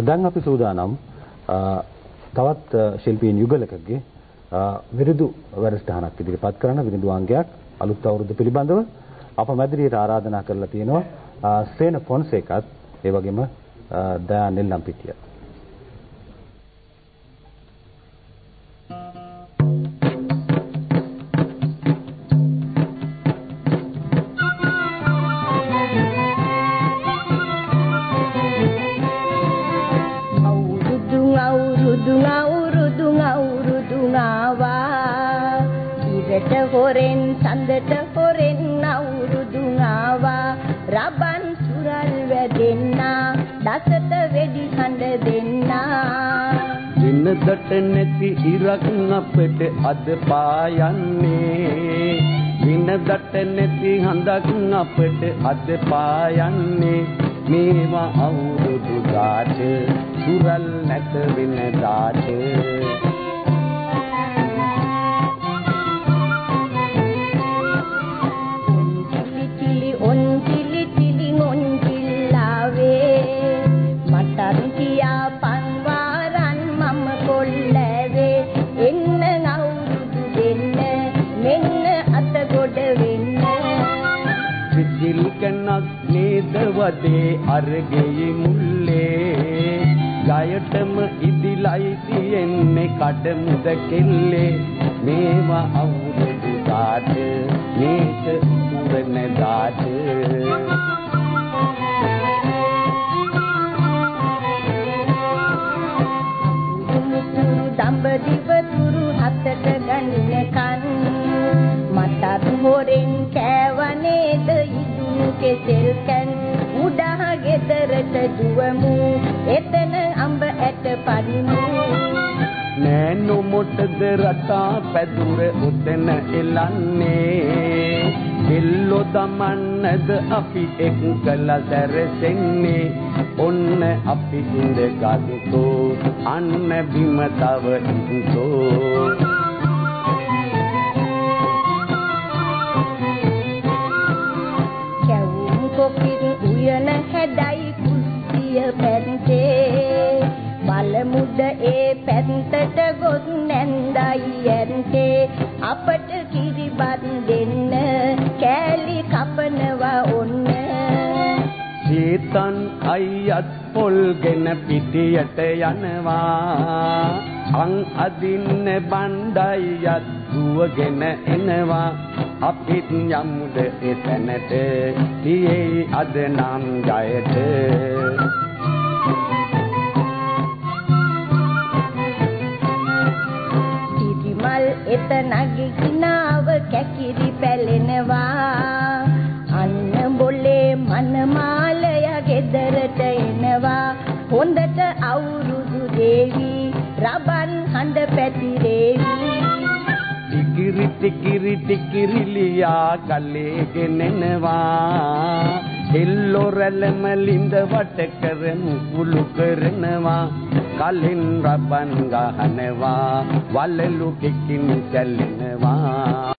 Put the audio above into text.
දැන් අපි සූදානම් තවත් ශිල්පීන් යුගලකගේ විරුදු වැඩසටහනක් ඉදිරිපත් කරන විරුදු අංගයක් අලුත් අවුරුද්ද පිළිබඳව අප මැදිරියට ආරාධනා කරලා තියෙනවා. සේන ෆොන්සේකත් ඒ වගේම දයා නෙල්ලම්පිටිය හොරෙන් සඳට හොරෙන් අවුරුදු ආවා. රබන් සුරල් වැදෙන්නා. දසත වෙඩි හඬ දෙන්නා. දිනදට නැති ඉරක් අපට අද පායන්නේ. දිනදට නැති හඳක් අපට අද පායන්නේ. මේවා අවුරුදු ගාට සුරල් නැත වෙන දාට වදේ අරගෙයි මුල්ලේ. ගයටම ඉදිලයි තියෙන්නේ කඩ මුද කෙල්ලේ මේවා අවුරුදු කාට මේක උරන දාට. දඹදිව තුරු හතට ගන්නකන් මටත් හොරෙන් පනිමු නෑනු මොටද රටා පැදුර උතන එලන්නේ. එල්ලෝ දමන්නද අපි එක්කලා සැරසෙන්නේ. ඔන්න අපි ඉඳගත්තු අන්න බිම තව ඉඳෝ. උයන හැඩයි කුස්සිය පැත්තේ බලමුද ඒ පැත්තට ගොස් නැන්දයි ඇන්තේ අපට කිරිබත් දෙන්න කෑලි කපනවා ඔන්න. සීතන් අයියත් පොල්ගෙන පිටියට යනවා. අං අදින්න බණ්ඩයියත් දුවගෙන එනවා. අපිත් යමුද එතැනට තියේ අද නම් ජයට. සිරිමල් එතනගේ කිනාව කැකිරි පැලෙනවා. අන්න බොලේ මනමාලය ගෙදරට එනවා. හොඳට අවුරුදු දේවි රබන් හඬ පැතිරේවි ටිකිරි ටිකිරි ටිකිරිලියා ගලේ ගෙනෙනවා එල්ලෝ රැළම ලිඳ වට කරමු කුළු කරනවා. කලින් රබන් ගහනවා වලලු කිකින් කැලෙනවා